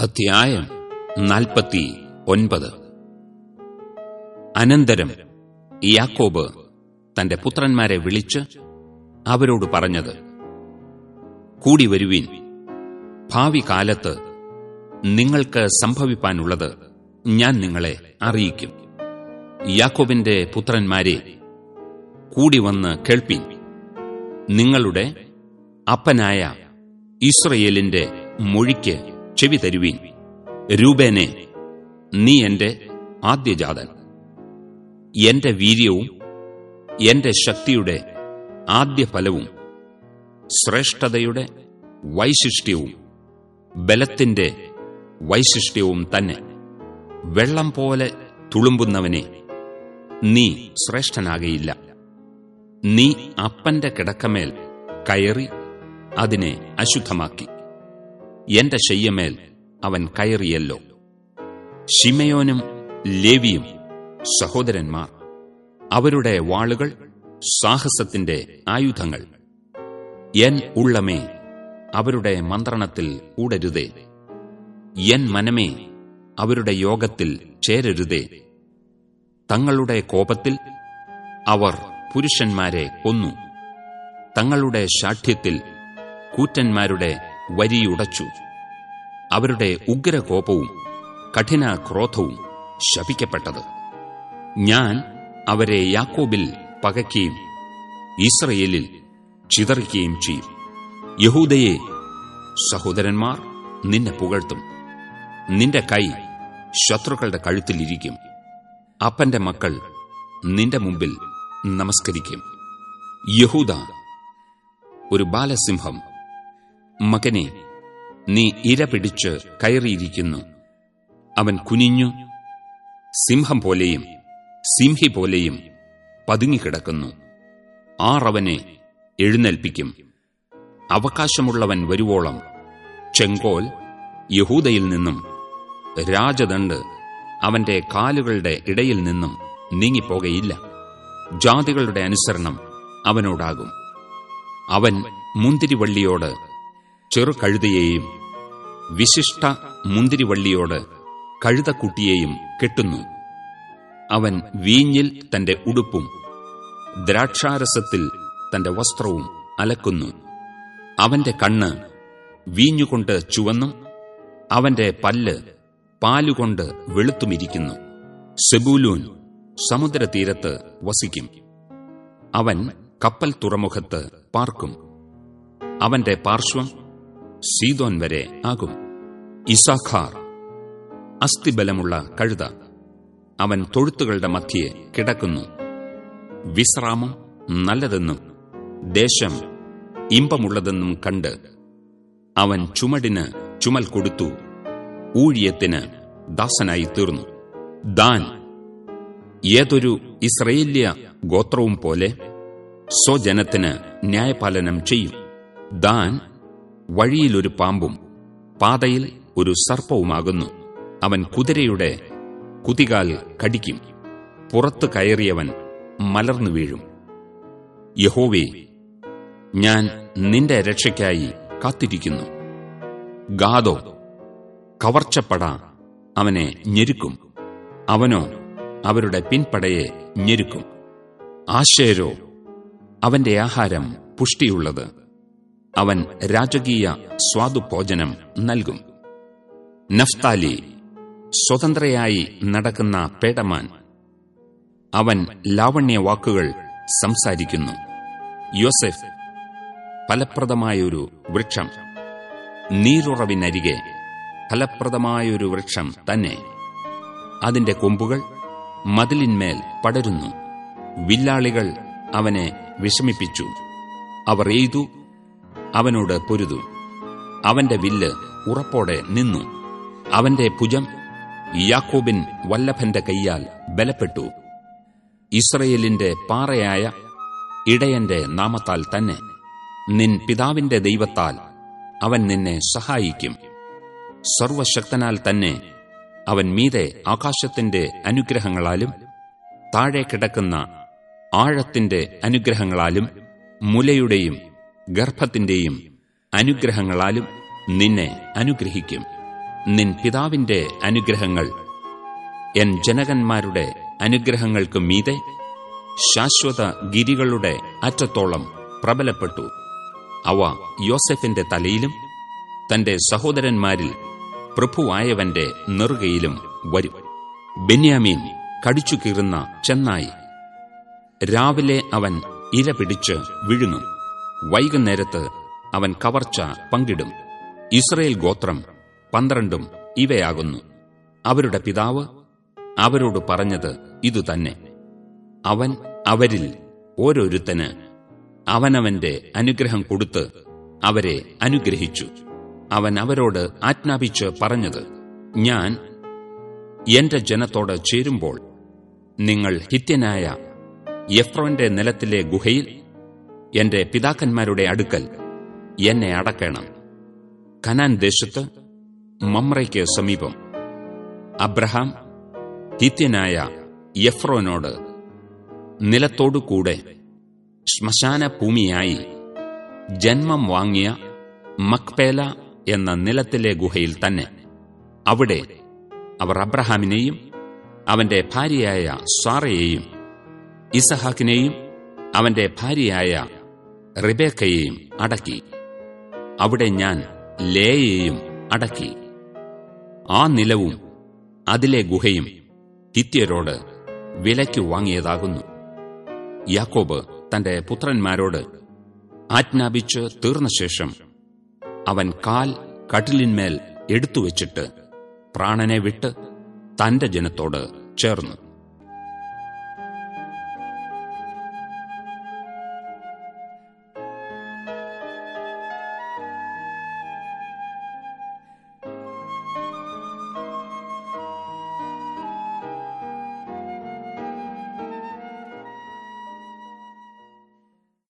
അധ്യായം നാൽപ്പത്തി ഒൻപത്. അനന്തരം യാക്കോബ് തന്റെ പുത്രന്മാരെ വിളിച്ച് അവരോട് പറഞ്ഞത് കൂടി വരുവീൻ. ഭാവി കാലത്ത് നിങ്ങൾക്ക് സംഭവിപ്പാനുള്ളത് ഞാൻ നിങ്ങളെ അറിയിക്കും. യാക്കോബിന്റെ പുത്രന്മാരെ കൂടി വന്ന് കേൾപ്പീൻ. നിങ്ങളുടെ അപ്പനായ ഇസ്രയേലിന്റെ മൊഴിക്ക് ചെവി തരുവീൻ. രൂപേനെ നീ എന്റെ ആദ്യജാതൻ. എന്റെ വീര്യവും എന്റെ ശക്തിയുടെ ആദ്യ ഫലവും ശ്രേഷ്ഠതയുടെ വൈശിഷ്ട്യവും ബലത്തിന്റെ വൈശിഷ്ട്യവും തന്നെ. വെള്ളം പോലെ തുളുമ്പുന്നവനെ നീ ശ്രേഷ്ഠനാകയില്ല. നീ അപ്പന്റെ കിടക്കമേൽ കയറി അതിനെ അശുദ്ധമാക്കി. എന്റെ ശയ്യമേൽ അവൻ കയറിയല്ലോ. ഷിമയോനും ലേവിയും സഹോദരന്മാർ അവരുടെ വാളുകൾ സാഹസത്തിന്റെ ആയുധങ്ങൾ. എൻ ഉള്ളമേ അവരുടെ മന്ത്രണത്തിൽ കൂടരുതേ. എൻ മനമേ അവരുടെ യോഗത്തിൽ ചേരരുതേ. തങ്ങളുടെ കോപത്തിൽ അവർ പുരുഷന്മാരെ കൊന്നു. തങ്ങളുടെ ശാഠ്യത്തിൽ കൂറ്റന്മാരുടെ വരിയുടച്ചു. അവരുടെ ഉഗ്രകോപവും കഠിന ക്രോധവും ശപിക്കപ്പെട്ടത്. ഞാൻ അവരെ യാക്കോബിൽ പകയ്ക്കുകയും ഇസ്രയേലിൽ ചിതറിക്കുകയും ചെയ്യും. യഹൂദയെ സഹോദരന്മാർ നിന്നെ പുകഴ്ത്തും. നിന്റെ കൈ ശത്രുക്കളുടെ കഴുത്തിലിരിക്കും അപ്പന്റെ മക്കൾ നിന്റെ മുമ്പിൽ നമസ്കരിക്കും. യഹൂദ ഒരു ബാലസിംഹം മകനെ നീ ഇര പിടിച്ച് കയറിയിരിക്കുന്നു. അവൻ കുനിഞ്ഞു സിംഹം പോലെയും സിംഹി പോലെയും പതുങ്ങിക്കിടക്കുന്നു. ആറവനെ എഴുന്നേൽപ്പിക്കും. അവകാശമുള്ളവൻ വരുവോളം ചെങ്കോൽ യഹൂദയിൽ നിന്നും രാജദണ്ഡ് അവന്റെ കാലുകളുടെ ഇടയിൽ നിന്നും നീങ്ങിപ്പോകയില്ല. ജാതികളുടെ അനുസരണം അവനോടാകും. അവൻ മുന്തിരിവള്ളിയോട് ചെറുകഴുതയെയും വിശിഷ്ട മുന്തിരിവള്ളിയോട് കഴുതക്കുട്ടിയെയും കെട്ടുന്നു. അവൻ വീഞ്ഞിൽ തന്റെ ഉടുപ്പും ദ്രാക്ഷാരസത്തിൽ തന്റെ വസ്ത്രവും അലക്കുന്നു. അവന്റെ കണ്ണ് വീഞ്ഞുകൊണ്ട് ചുവന്നും. അവന്റെ പല്ല് പാലുകൊണ്ട് വെളുത്തുമിരിക്കുന്നു. സെബൂലൂൻ സമുദ്രതീരത്ത് വസിക്കും. അവൻ കപ്പൽ തുറമുഖത്ത് പാർക്കും. അവന്റെ പാർശ്വം സീതോൻ വരെ ആകും. ഇസാഖാർ അസ്ഥിബലമുള്ള കഴുത അവൻ തൊഴുത്തുകളുടെ മധ്യേ കിടക്കുന്നു. വിശ്രാമം നല്ലതെന്നും ദേശം ഇമ്പമുള്ളതെന്നും കണ്ട് അവൻ ചുമടിന് ചുമൽ കൊടുത്തു ഊഴിയത്തിന് ദാസനായി തീർന്നു. ദാൻ ഏതൊരു ഇസ്രയേല്യ ഗോത്രവും പോലെ സ്വജനത്തിന് ന്യായപാലനം ചെയ്യും. ദാൻ വഴിയിലൊരു പാമ്പും പാതയിൽ ഒരു സർപ്പവുമാകുന്നു. അവൻ കുതിരയുടെ കുതികാൽ കടിക്കും. പുറത്തു കയറിയവൻ മലർന്നു വീഴും. യഹോവേ ഞാൻ നിന്റെ രക്ഷയ്ക്കായി കാത്തിരിക്കുന്നു. ഗാദോ കവർച്ചപ്പട അവനെ ഞെരുക്കും. അവനോ അവരുടെ പിൻപടയെ ഞെരുക്കും. ആശേരോ അവന്റെ ആഹാരം പുഷ്ടിയുള്ളത്. അവൻ രാജകീയ സ്വാദുഭോജനം നൽകും. നഫ്താലി സ്വതന്ത്രയായി നടക്കുന്ന പേടമാൻ. അവൻ ലാവണ്യ വാക്കുകൾ സംസാരിക്കുന്നു. യോസെഫ് ഫലപ്രദമായൊരു വൃക്ഷം. നീരുറവിനരികെ ഫലപ്രദമായൊരു വൃക്ഷം തന്നെ. അതിന്റെ കൊമ്പുകൾ മതിലിന്മേൽ പടരുന്നു. വില്ലാളികൾ അവനെ വിഷമിപ്പിച്ചു. അവർ എയ്തു അവനോട് പൊരുതു. അവന്റെ വില്ല് ഉറപ്പോടെ നിന്നു. അവന്റെ ഭുജം യാക്കോബിൻ വല്ലഭന്റെ കൈയാൽ ബലപ്പെട്ടു. ഇസ്രയേലിന്റെ പാറയായ ഇടയന്റെ നാമത്താൽ തന്നെ നിൻ പിതാവിന്റെ ദൈവത്താൽ അവൻ നിന്നെ സഹായിക്കും. സർവശക്തനാൽ തന്നെ അവൻ മീതെ ആകാശത്തിന്റെ അനുഗ്രഹങ്ങളാലും താഴെ കിടക്കുന്ന ആഴത്തിന്റെ അനുഗ്രഹങ്ങളാലും മുലയുടെയും ഗർഭത്തിന്റെയും അനുഗ്രഹങ്ങളാലും നിന്നെ അനുഗ്രഹിക്കും. നിൻ പിതാവിന്റെ അനുഗ്രഹങ്ങൾ എൻ ജനകന്മാരുടെ അനുഗ്രഹങ്ങൾക്കു മീതെ ശാശ്വത ഗിരികളുടെ അറ്റത്തോളം പ്രബലപ്പെട്ടു. അവ യോസെഫിന്റെ തലയിലും തന്റെ സഹോദരന്മാരിൽ പ്രഭുവായവന്റെ നെറുകയിലും വരും. ബെന്യാമീൻ കടിച്ചു കീറുന്ന ചെന്നായി. രാവിലെ അവൻ ഇര പിടിച്ച് വിഴുങ്ങും വൈകുന്നേരത്ത് അവൻ കവർച്ച പങ്കിടും. ഇസ്രയേൽ ഗോത്രം പന്ത്രണ്ടും ഇവയാകുന്നു. അവരുടെ പിതാവ് അവരോട് പറഞ്ഞത് ഇതുതന്നെ അവൻ അവരിൽ ഓരോരുത്തന് അവനവന്റെ അനുഗ്രഹം കൊടുത്ത് അവരെ അനുഗ്രഹിച്ചു. അവൻ അവരോട് ആജ്ഞാപിച്ച് പറഞ്ഞത് ഞാൻ എന്റെ ജനത്തോട് ചേരുമ്പോൾ നിങ്ങൾ ഹിത്യനായ യഫ്രോന്റെ നിലത്തിലെ ഗുഹയിൽ എന്റെ പിതാക്കന്മാരുടെ അടുക്കൽ എന്നെ അടക്കണം. കനാൻ ദേശത്ത് മമ്രയ്ക്ക് സമീപം അബ്രഹാം ഹിത്യനായ യഫ്രോനോട് നിലത്തോടുകൂടെ ശ്മശാന ഭൂമിയായി ജന്മം വാങ്ങിയ മക്പേല എന്ന നിലത്തിലെ ഗുഹയിൽ തന്നെ അവിടെ അവർ അബ്രഹാമിനെയും അവന്റെ ഭാര്യയായ സാറയെയും ഇസഹാക്കിനെയും അവന്റെ ഭാര്യയായ റിബേക്കയെയും അടക്കി. അവിടെ ഞാൻ ലേയെയും അടക്കി. ആ നിലവും അതിലെ ഗുഹയും ഹിത്യരോട് വിലയ്ക്ക് വാങ്ങിയതാകുന്നു. യാക്കോബ് തന്റെ പുത്രന്മാരോട് ആജ്ഞാപിച്ച് തീർന്ന ശേഷം അവൻ കാൽ കട്ടിലിന്മേൽ എടുത്തുവച്ചിട്ട് പ്രാണനെ വിട്ട് തന്റെ ജനത്തോട് ചേർന്നു.